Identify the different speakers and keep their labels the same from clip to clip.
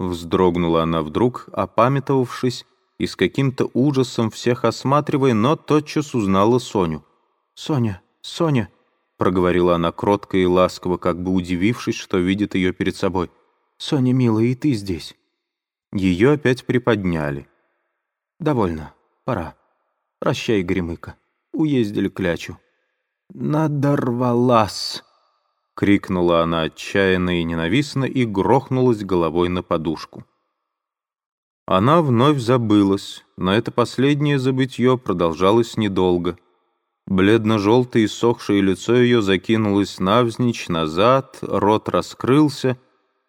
Speaker 1: Вздрогнула она вдруг, опамятовавшись, и с каким-то ужасом всех осматривая, но тотчас узнала Соню. «Соня, Соня!» — проговорила она кротко и ласково, как бы удивившись, что видит ее перед собой. «Соня, милая, и ты здесь?» Ее опять приподняли. «Довольно, пора. Прощай, Гремыка. Уездили клячу». «Надорвалась!» — крикнула она отчаянно и ненавистно и грохнулась головой на подушку. Она вновь забылась, но это последнее забытье продолжалось недолго. Бледно-желтое и сохшее лицо ее закинулось навзничь назад, рот раскрылся,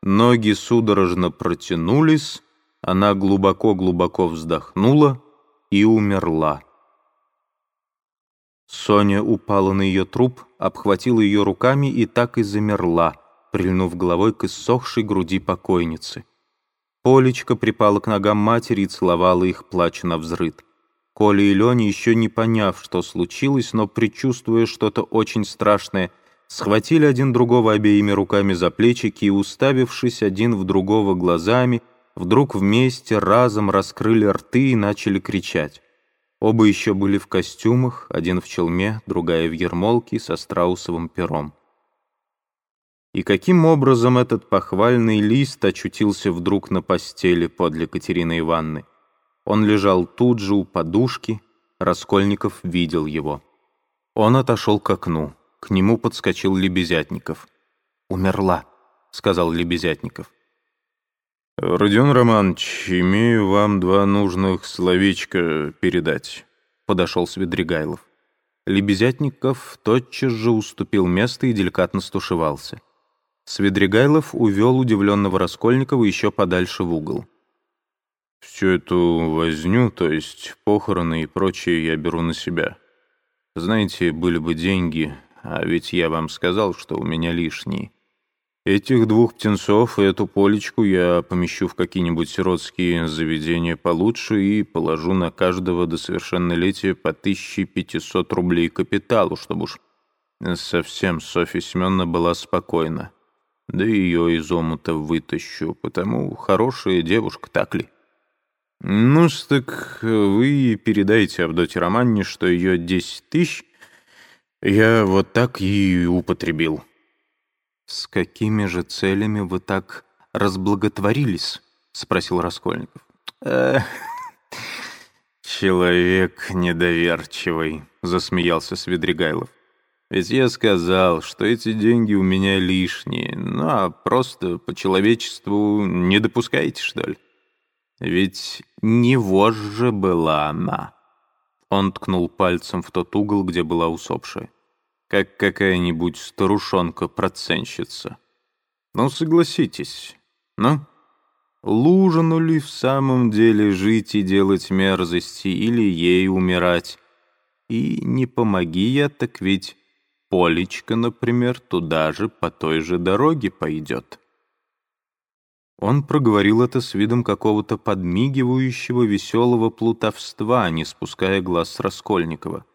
Speaker 1: ноги судорожно протянулись, она глубоко-глубоко вздохнула и умерла. Соня упала на ее труп, обхватила ее руками и так и замерла, прильнув головой к иссохшей груди покойницы. Полечка припала к ногам матери и целовала их, плача на взрыд. Коля и Леня, еще не поняв, что случилось, но предчувствуя что-то очень страшное, схватили один другого обеими руками за плечики и, уставившись один в другого глазами, вдруг вместе разом раскрыли рты и начали кричать. Оба еще были в костюмах, один в челме, другая в ермолке со страусовым пером. И каким образом этот похвальный лист очутился вдруг на постели подле Катерины Ивановны? Он лежал тут же у подушки, Раскольников видел его. Он отошел к окну, к нему подскочил Лебезятников. «Умерла», — сказал Лебезятников.
Speaker 2: «Родион Романович, имею вам два нужных словечка передать», — подошел Свидригайлов.
Speaker 1: Лебезятников тотчас же уступил место и деликатно стушевался. Свидригайлов увел удивленного Раскольникова еще подальше в угол.
Speaker 2: «Всю эту возню, то есть похороны и прочее, я беру на себя. Знаете, были бы деньги, а ведь я вам сказал, что у меня лишние». Этих двух птенцов и эту полечку я помещу в какие-нибудь сиротские заведения получше и положу на каждого до совершеннолетия по 1500 рублей капиталу, чтобы уж совсем Софья Семеновна была спокойна. Да ее из омута вытащу, потому хорошая девушка, так ли? ну так вы передайте Авдоте Романне, что ее 10 тысяч я вот так и употребил».
Speaker 1: «С какими же целями вы так разблаготворились?» — спросил Раскольников.
Speaker 2: «Эх, человек недоверчивый», — засмеялся Свидригайлов. «Ведь я сказал, что эти деньги у меня лишние, ну а просто по человечеству не допускаете, что ли? Ведь не вожжа была она». Он ткнул пальцем в тот угол, где была усопшая как какая-нибудь старушонка-проценщица. Ну, согласитесь, ну? Лужину ли в самом деле жить и делать мерзости, или ей умирать? И не помоги я, так ведь Полечка, например, туда же, по той же дороге пойдет.
Speaker 1: Он проговорил это с видом какого-то подмигивающего веселого плутовства, не спуская глаз с Раскольникова.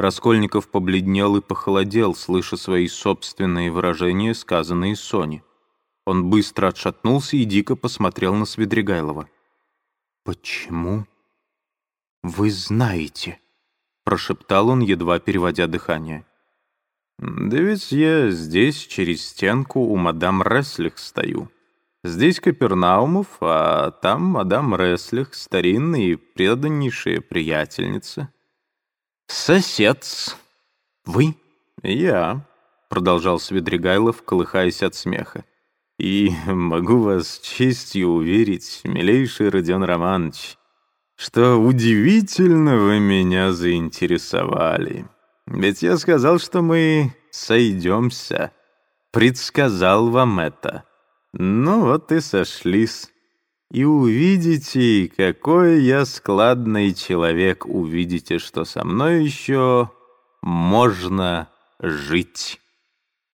Speaker 1: Раскольников побледнел и похолодел, слыша свои собственные выражения, сказанные Соне. Он быстро отшатнулся и дико посмотрел на Свидригайлова. «Почему вы знаете?» — прошептал он, едва переводя дыхание.
Speaker 2: «Да ведь я здесь, через стенку, у мадам Реслих стою. Здесь Капернаумов, а там мадам Реслих, старинная и преданнейшая приятельница».
Speaker 1: «Сосед. Вы?»
Speaker 2: «Я», — продолжал Свидригайлов, колыхаясь от смеха. «И могу вас честью уверить, милейший Родион Романович, что удивительно вы меня заинтересовали. Ведь я сказал, что мы сойдемся. Предсказал вам это. Ну вот и сошлись. И увидите, какой я складный человек, увидите, что со мной еще можно жить».